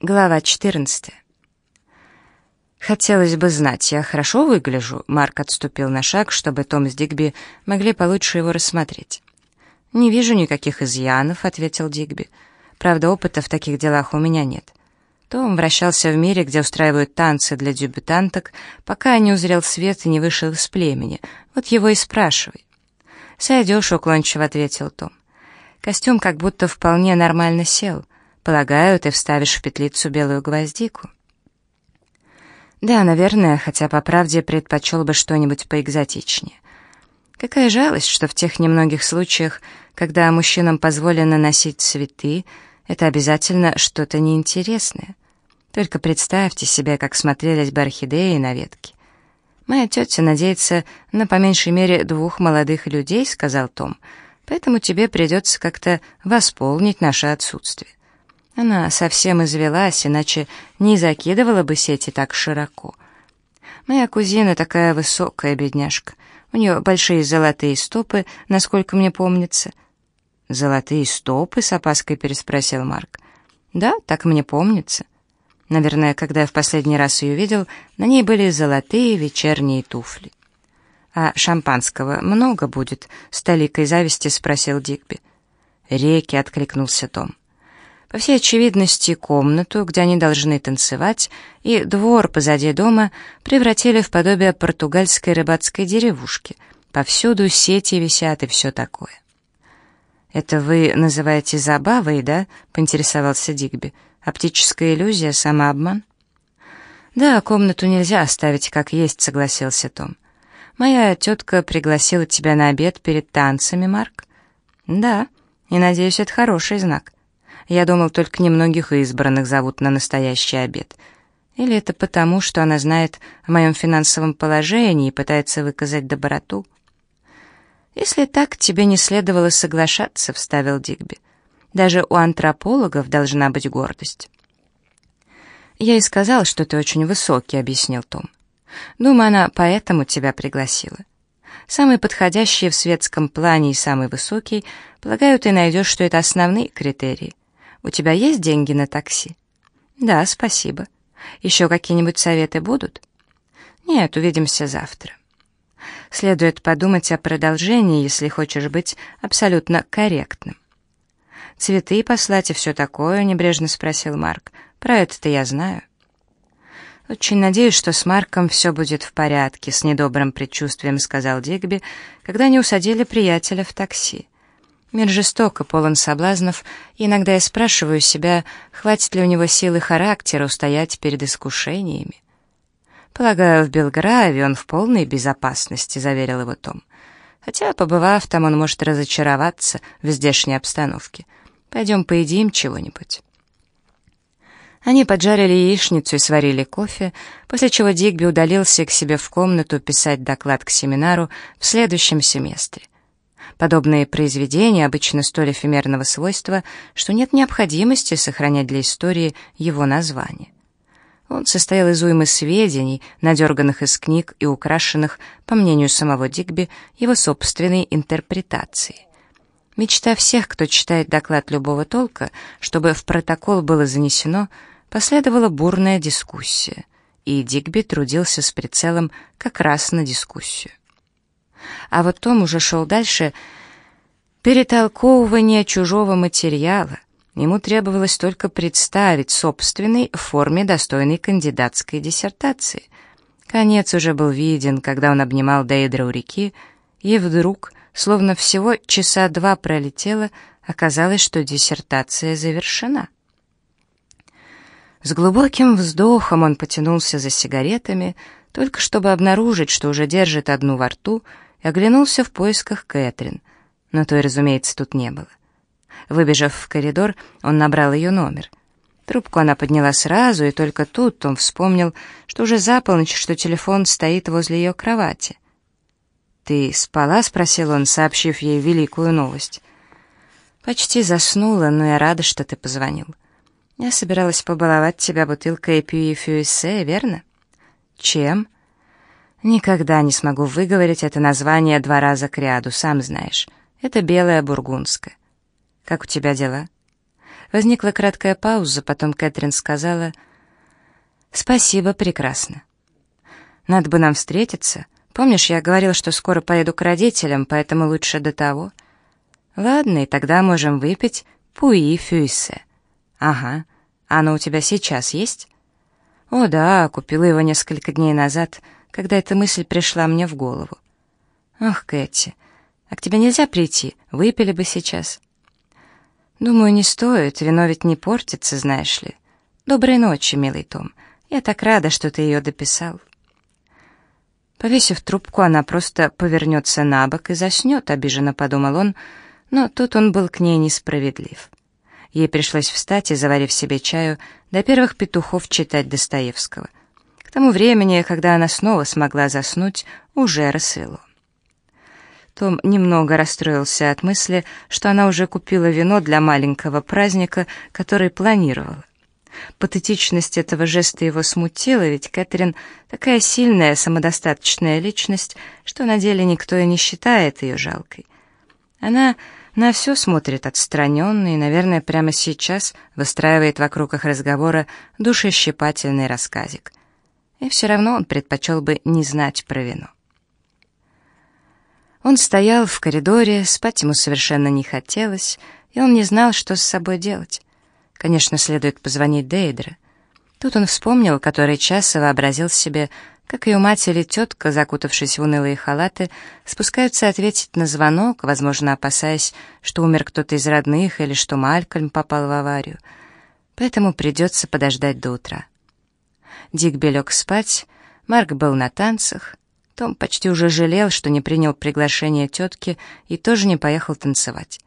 Глава 14. «Хотелось бы знать, я хорошо выгляжу?» Марк отступил на шаг, чтобы Том с Дигби могли получше его рассмотреть. «Не вижу никаких изъянов», — ответил Дигби. «Правда, опыта в таких делах у меня нет». Том вращался в мире, где устраивают танцы для дебютанток, пока не узрел свет и не вышел из племени. Вот его и спрашивай. «Сойдешь», — уклончиво ответил Том. Костюм как будто вполне нормально сел — Полагаю, ты вставишь в петлицу белую гвоздику. Да, наверное, хотя по правде предпочел бы что-нибудь поэкзотичнее. Какая жалость, что в тех немногих случаях, когда мужчинам позволено носить цветы, это обязательно что-то неинтересное. Только представьте себе, как смотрелись бы орхидеи на ветке. «Моя тетя надеется на по меньшей мере двух молодых людей», — сказал Том, «поэтому тебе придется как-то восполнить наше отсутствие. Она совсем извелась, иначе не закидывала бы сети так широко. Моя кузина такая высокая бедняжка. У нее большие золотые стопы, насколько мне помнится. «Золотые стопы?» — с опаской переспросил Марк. «Да, так мне помнится. Наверное, когда я в последний раз ее видел, на ней были золотые вечерние туфли». «А шампанского много будет?» — с толикой зависти спросил Дигби. «Реки», — откликнулся Том. По всей очевидности, комнату, где они должны танцевать, и двор позади дома превратили в подобие португальской рыбацкой деревушки. Повсюду сети висят и все такое. «Это вы называете забавой, да?» — поинтересовался Дигби. «Оптическая иллюзия, самообман?» «Да, комнату нельзя оставить как есть», — согласился Том. «Моя тетка пригласила тебя на обед перед танцами, Марк?» «Да, и, надеюсь, это хороший знак. Я думал, только немногих избранных зовут на настоящий обед. Или это потому, что она знает о моем финансовом положении и пытается выказать доброту? «Если так, тебе не следовало соглашаться», — вставил Дигби. «Даже у антропологов должна быть гордость». «Я и сказал, что ты очень высокий», — объяснил Том. «Думаю, она поэтому тебя пригласила. Самый подходящий в светском плане и самый высокий, полагаю, ты найдешь, что это основные критерии. У тебя есть деньги на такси? Да, спасибо. Еще какие-нибудь советы будут? Нет, увидимся завтра. Следует подумать о продолжении, если хочешь быть абсолютно корректным. «Цветы послать и все такое?» — небрежно спросил Марк. «Про это-то я знаю». «Очень надеюсь, что с Марком все будет в порядке», — с недобрым предчувствием сказал Дигби, когда они усадили приятеля в такси. Мир жесток и полон соблазнов, иногда я спрашиваю себя, хватит ли у него силы характера устоять перед искушениями. «Полагаю, в Белграве он в полной безопасности», — заверил его Том. «Хотя, побывав там, он может разочароваться в здешней обстановке. Пойдем поедим чего-нибудь». Они поджарили яичницу и сварили кофе, после чего Дигби удалился к себе в комнату писать доклад к семинару в следующем семестре. Подобные произведения обычно столь эфемерного свойства, что нет необходимости сохранять для истории его название. Он состоял из уймы сведений, надерганных из книг и украшенных, по мнению самого Дигби, его собственной интерпретацией. Мечта всех, кто читает доклад любого толка, чтобы в протокол было занесено, последовала бурная дискуссия, и Дигби трудился с прицелом как раз на дискуссию. А вот Том уже шел дальше. Перетолковывание чужого материала. Ему требовалось только представить собственный в форме достойной кандидатской диссертации. Конец уже был виден, когда он обнимал Дейдра у реки, и вдруг, словно всего часа два пролетело, оказалось, что диссертация завершена. С глубоким вздохом он потянулся за сигаретами, только чтобы обнаружить, что уже держит одну во рту — оглянулся в поисках Кэтрин, но той, разумеется, тут не было. Выбежав в коридор, он набрал ее номер. Трубку она подняла сразу, и только тут он вспомнил, что уже за полночь, что телефон стоит возле ее кровати. «Ты спала?» — спросил он, сообщив ей великую новость. «Почти заснула, но я рада, что ты позвонил. Я собиралась побаловать тебя бутылкой Пюи Фюиссе, верно?» «Чем?» Никогда не смогу выговорить это название два раза к ряду, сам знаешь. Это белая бургундская. Как у тебя дела? Возникла краткая пауза, потом Кэтрин сказала «Спасибо, прекрасно. Надо бы нам встретиться. Помнишь, я говорила, что скоро поеду к родителям, поэтому лучше до того?» «Ладно, и тогда можем выпить пуи фюйсе». «Ага. Оно у тебя сейчас есть?» «О да, купила его несколько дней назад, когда эта мысль пришла мне в голову». «Ах, Кэти, а к тебе нельзя прийти? Выпили бы сейчас». «Думаю, не стоит, вино ведь не портится, знаешь ли. Доброй ночи, милый Том. Я так рада, что ты ее дописал». Повесив трубку, она просто повернется на бок и заснет, обиженно подумал он, но тут он был к ней несправедлив. Ей пришлось встать и, заварив себе чаю, до первых петухов читать Достоевского. Тому времени, когда она снова смогла заснуть, уже рассвело. Том немного расстроился от мысли, что она уже купила вино для маленького праздника, который планировала. Патетичность этого жеста его смутила, ведь Кэтрин такая сильная, самодостаточная личность, что на деле никто и не считает ее жалкой. Она на все смотрит отстраненно и, наверное, прямо сейчас выстраивает вокруг их разговора душещипательный рассказик. И все равно он предпочел бы не знать про вино. Он стоял в коридоре, спать ему совершенно не хотелось, и он не знал, что с собой делать. Конечно, следует позвонить Дейдре. Тут он вспомнил, который час и вообразил себе, как ее мать или тетка, закутавшись в унылые халаты, спускаются ответить на звонок, возможно, опасаясь, что умер кто-то из родных или что Малькольм попал в аварию. Поэтому придется подождать до утра. Дик лег спать, Марк был на танцах, том почти уже жалел, что не принял приглашение тетки и тоже не поехал танцевать.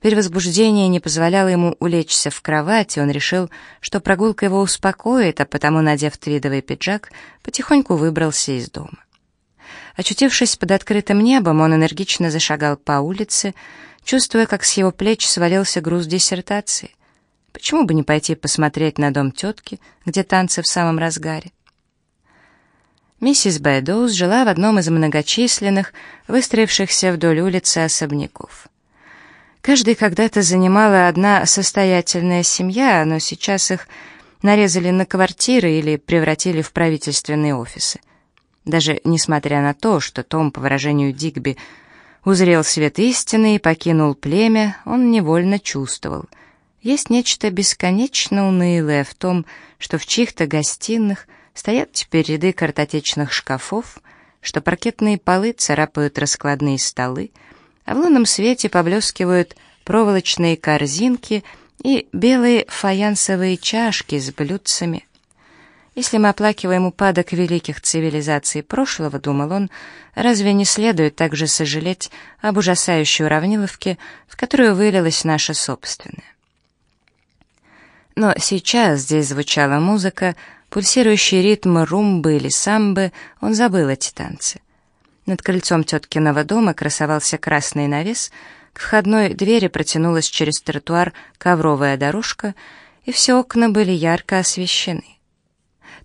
Перевозбуждение не позволяло ему улечься в кровать, и он решил, что прогулка его успокоит, а потому, надев твидовый пиджак, потихоньку выбрался из дома. Очутившись под открытым небом, он энергично зашагал по улице, чувствуя, как с его плеч свалился груз диссертации. Почему бы не пойти посмотреть на дом тетки, где танцы в самом разгаре? Миссис Бэдоуз жила в одном из многочисленных, выстроившихся вдоль улицы особняков. Каждый когда-то занимала одна состоятельная семья, но сейчас их нарезали на квартиры или превратили в правительственные офисы. Даже несмотря на то, что Том, по выражению Дигби, узрел свет истины и покинул племя, он невольно чувствовал. Есть нечто бесконечно унылое в том, что в чьих-то гостиных – Стоят теперь ряды картотечных шкафов, что паркетные полы царапают раскладные столы, а в лунном свете поблескивают проволочные корзинки и белые фаянсовые чашки с блюдцами. Если мы оплакиваем упадок великих цивилизаций прошлого, думал он, разве не следует также сожалеть об ужасающей уравниловке, в которую вылилась наша собственная? Но сейчас здесь звучала музыка, пульсирующий ритм румбы или самбы, он забыл эти танцы. Над крыльцом теткиного дома красовался красный навес, к входной двери протянулась через тротуар ковровая дорожка, и все окна были ярко освещены.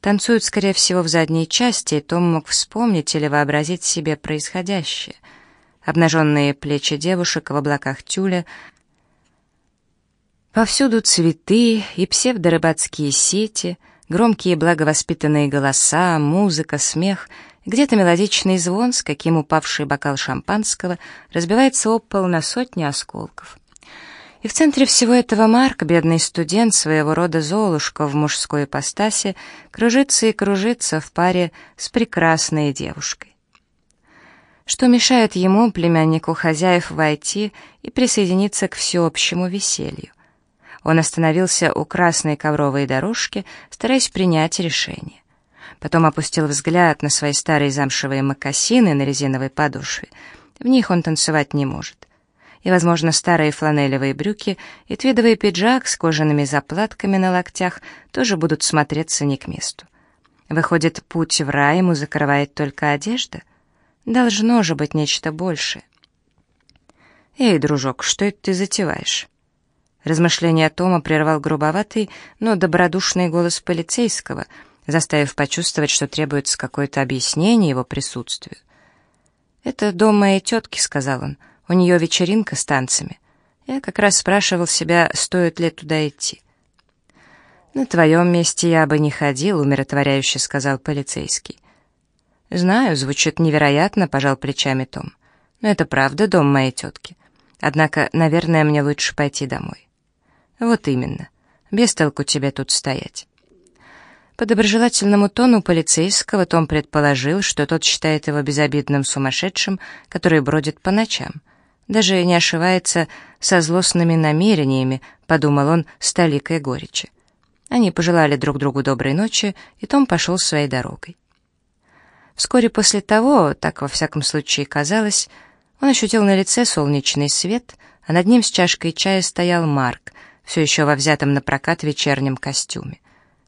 Танцуют, скорее всего, в задней части, и Том мог вспомнить или вообразить себе происходящее. Обнаженные плечи девушек в облаках тюля, повсюду цветы и псевдорыбацкие сети — Громкие благовоспитанные голоса, музыка, смех, где-то мелодичный звон, с каким упавший бокал шампанского разбивается об пол на сотни осколков. И в центре всего этого Марк, бедный студент, своего рода Золушка в мужской ипостаси, кружится и кружится в паре с прекрасной девушкой. Что мешает ему, племяннику хозяев, войти и присоединиться к всеобщему веселью? Он остановился у красной ковровой дорожки, стараясь принять решение. Потом опустил взгляд на свои старые замшевые мокасины на резиновой подошве. В них он танцевать не может. И, возможно, старые фланелевые брюки и твидовый пиджак с кожаными заплатками на локтях тоже будут смотреться не к месту. Выходит, путь в рай ему закрывает только одежда? Должно же быть нечто большее. «Эй, дружок, что это ты затеваешь?» Размышления Тома прервал грубоватый, но добродушный голос полицейского, заставив почувствовать, что требуется какое-то объяснение его присутствию. «Это дом моей тетки», — сказал он. «У нее вечеринка с танцами. Я как раз спрашивал себя, стоит ли туда идти. «На твоем месте я бы не ходил», — умиротворяюще сказал полицейский. «Знаю, звучит невероятно», — пожал плечами Том. «Но это правда дом моей тетки. Однако, наверное, мне лучше пойти домой». «Вот именно. Без толку тебе тут стоять». По доброжелательному тону полицейского Том предположил, что тот считает его безобидным сумасшедшим, который бродит по ночам. Даже не ошивается со злостными намерениями, подумал он с толикой горечи. Они пожелали друг другу доброй ночи, и Том пошел своей дорогой. Вскоре после того, так во всяком случае казалось, он ощутил на лице солнечный свет, а над ним с чашкой чая стоял Марк, все еще во взятом на прокат вечернем костюме.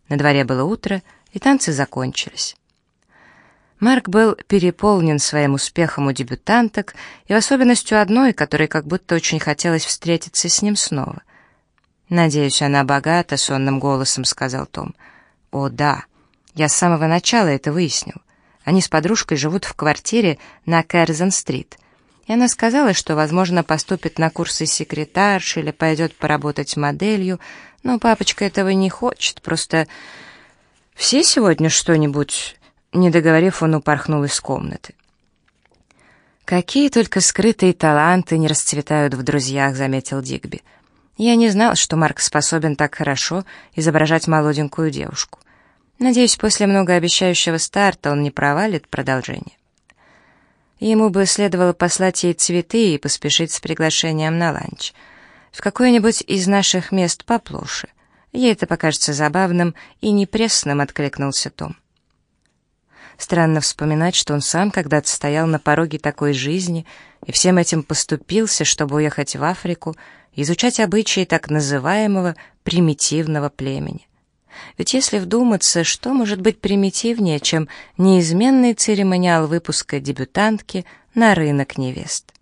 На дворе было утро, и танцы закончились. Марк был переполнен своим успехом у дебютанток, и в особенности у одной, которой как будто очень хотелось встретиться с ним снова. «Надеюсь, она богата», — сонным голосом сказал Том. «О, да. Я с самого начала это выяснил. Они с подружкой живут в квартире на Кэрзен-стрит. И она сказала, что, возможно, поступит на курсы секретарши или пойдет поработать моделью, но папочка этого не хочет, просто... Все сегодня что-нибудь...» Не договорив, он упорхнул из комнаты. «Какие только скрытые таланты не расцветают в друзьях», — заметил Дигби. Я не знал, что Марк способен так хорошо изображать молоденькую девушку. Надеюсь, после многообещающего старта он не провалит продолжение. Ему бы следовало послать ей цветы и поспешить с приглашением на ланч. В какое-нибудь из наших мест поплоше. Ей это покажется забавным и непресным, откликнулся Том. Странно вспоминать, что он сам когда-то стоял на пороге такой жизни и всем этим поступился, чтобы уехать в Африку, изучать обычаи так называемого примитивного племени. Ведь если вдуматься, что может быть примитивнее, чем неизменный церемониал выпуска дебютантки на рынок невест?